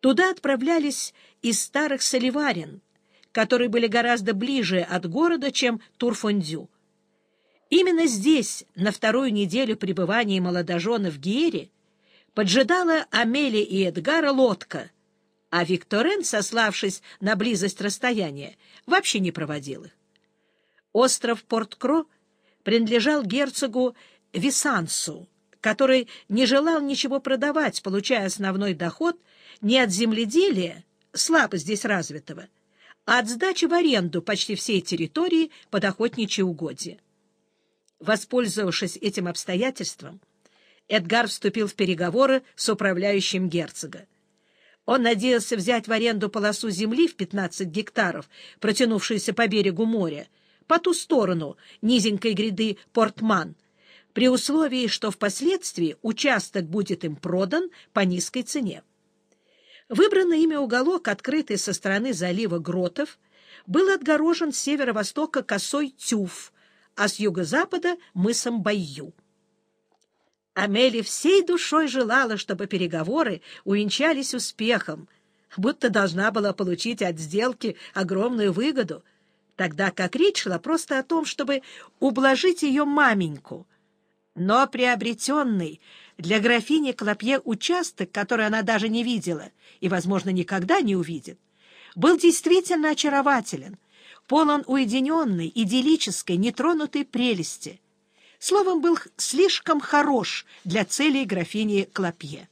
Туда отправлялись из старых соливарен, которые были гораздо ближе от города, чем Турфондю. Именно здесь, на вторую неделю пребывания молодожена в Гиере, поджидала Амели и Эдгара лодка, а Викторен, сославшись на близость расстояния, вообще не проводил их. Остров Порт-Кро принадлежал герцогу Висансу, который не желал ничего продавать, получая основной доход не от земледелия, слабо здесь развитого, а от сдачи в аренду почти всей территории под охотничьи угодья. Воспользовавшись этим обстоятельством, Эдгар вступил в переговоры с управляющим герцога. Он надеялся взять в аренду полосу земли в 15 гектаров, протянувшуюся по берегу моря, по ту сторону низенькой гряды Портман, при условии, что впоследствии участок будет им продан по низкой цене. Выбранный ими уголок, открытый со стороны залива Гротов, был отгорожен с северо-востока косой Тюф, а с юго-запада — мысом Байю. Амели всей душой желала, чтобы переговоры увенчались успехом, будто должна была получить от сделки огромную выгоду, тогда как речь шла просто о том, чтобы ублажить ее маменьку. Но приобретенный для графини Клопье участок, который она даже не видела и, возможно, никогда не увидит, был действительно очарователен, полон уединенной, идиллической, нетронутой прелести — Словом, был слишком хорош для целей графини Клопье.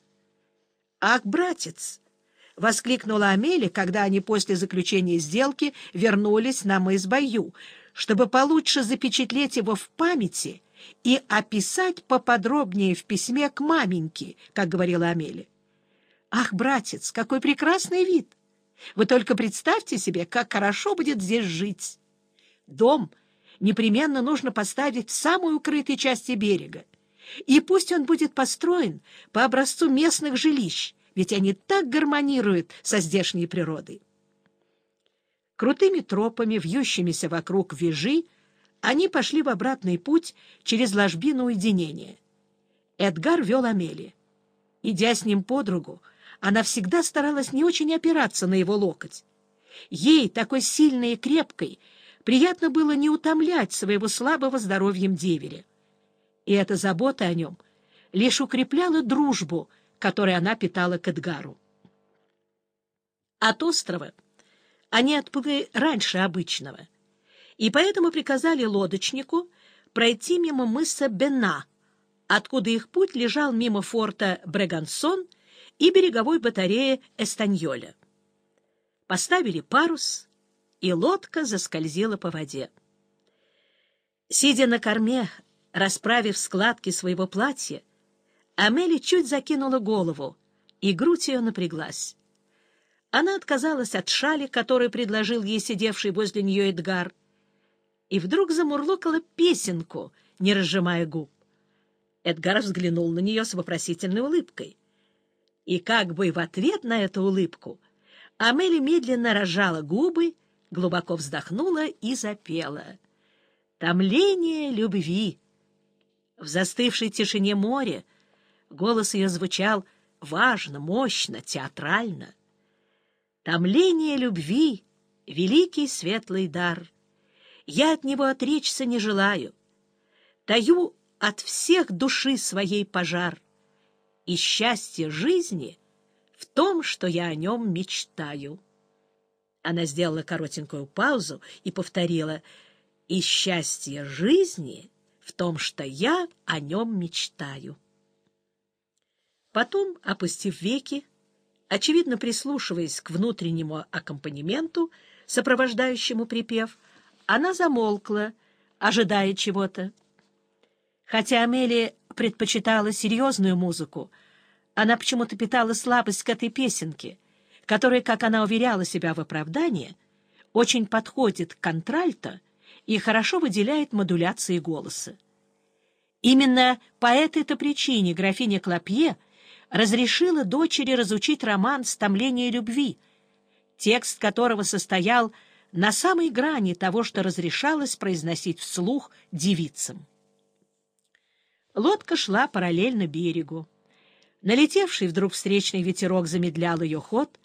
«Ах, братец!» — воскликнула Амели, когда они после заключения сделки вернулись на мыс Баю, чтобы получше запечатлеть его в памяти и описать поподробнее в письме к маменьке, как говорила Амели. «Ах, братец, какой прекрасный вид! Вы только представьте себе, как хорошо будет здесь жить! Дом — непременно нужно поставить в самой укрытой части берега. И пусть он будет построен по образцу местных жилищ, ведь они так гармонируют со здешней природой. Крутыми тропами, вьющимися вокруг вежи, они пошли в обратный путь через ложбину уединения. Эдгар вел Амели. Идя с ним под руку, она всегда старалась не очень опираться на его локоть. Ей, такой сильной и крепкой, приятно было не утомлять своего слабого здоровьем деверя. И эта забота о нем лишь укрепляла дружбу, которую она питала к Эдгару. От острова они отплыли раньше обычного, и поэтому приказали лодочнику пройти мимо мыса Бена, откуда их путь лежал мимо форта Брегансон и береговой батареи Эстаньоля. Поставили парус и лодка заскользила по воде. Сидя на корме, расправив складки своего платья, Амели чуть закинула голову, и грудь ее напряглась. Она отказалась от шали, которую предложил ей сидевший возле нее Эдгар, и вдруг замурлокала песенку, не разжимая губ. Эдгар взглянул на нее с вопросительной улыбкой. И как бы в ответ на эту улыбку Амели медленно разжала губы глубоко вздохнула и запела. «Томление любви». В застывшей тишине моря голос ее звучал важно, мощно, театрально. «Томление любви — великий светлый дар. Я от него отречься не желаю. Таю от всех души своей пожар. И счастье жизни в том, что я о нем мечтаю». Она сделала коротенькую паузу и повторила «И счастье жизни в том, что я о нем мечтаю». Потом, опустив веки, очевидно прислушиваясь к внутреннему аккомпанементу, сопровождающему припев, она замолкла, ожидая чего-то. Хотя Амелия предпочитала серьезную музыку, она почему-то питала слабость к этой песенке — которая, как она уверяла себя в оправдании, очень подходит к контральто и хорошо выделяет модуляции голоса. Именно по этой-то причине графиня Клопье разрешила дочери разучить роман «Стомление любви», текст которого состоял на самой грани того, что разрешалось произносить вслух девицам. Лодка шла параллельно берегу. Налетевший вдруг встречный ветерок замедлял ее ход,